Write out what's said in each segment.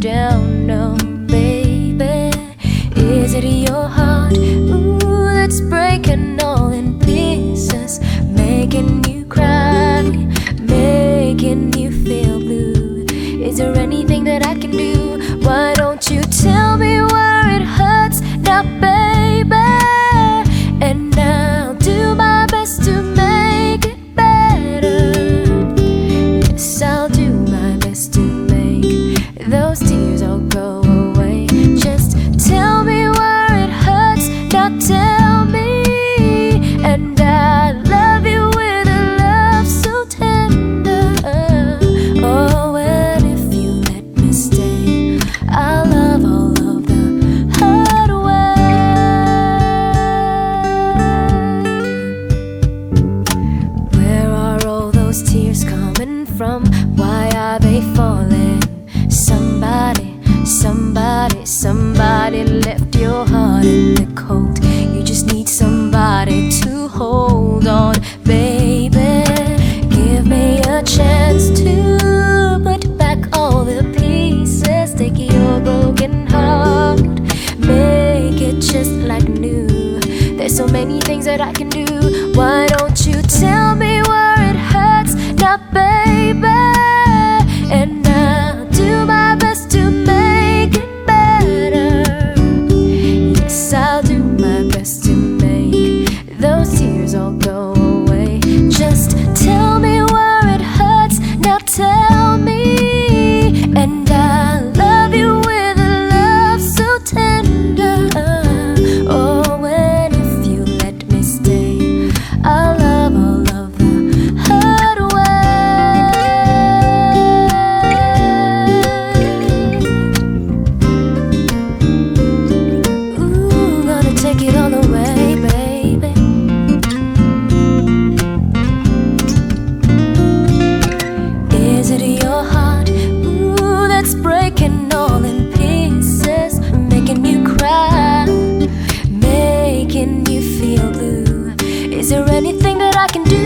down, no, baby. Is it your heart? Ooh, that's breaking all in pieces, making you cry, making you feel blue. Is there anything that I can do? From? Why are they falling? Somebody, somebody, somebody left your heart in the cold. You just need somebody to hold on, baby. Give me a chance to put back all the pieces. Take your broken heart, make it just like new. There's so many things that I can do. Why don't you tell me baby? And I'll do my best to make it better. Yes, I'll do my best to make those tears all go Is there anything that I can do?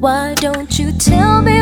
Why don't you tell me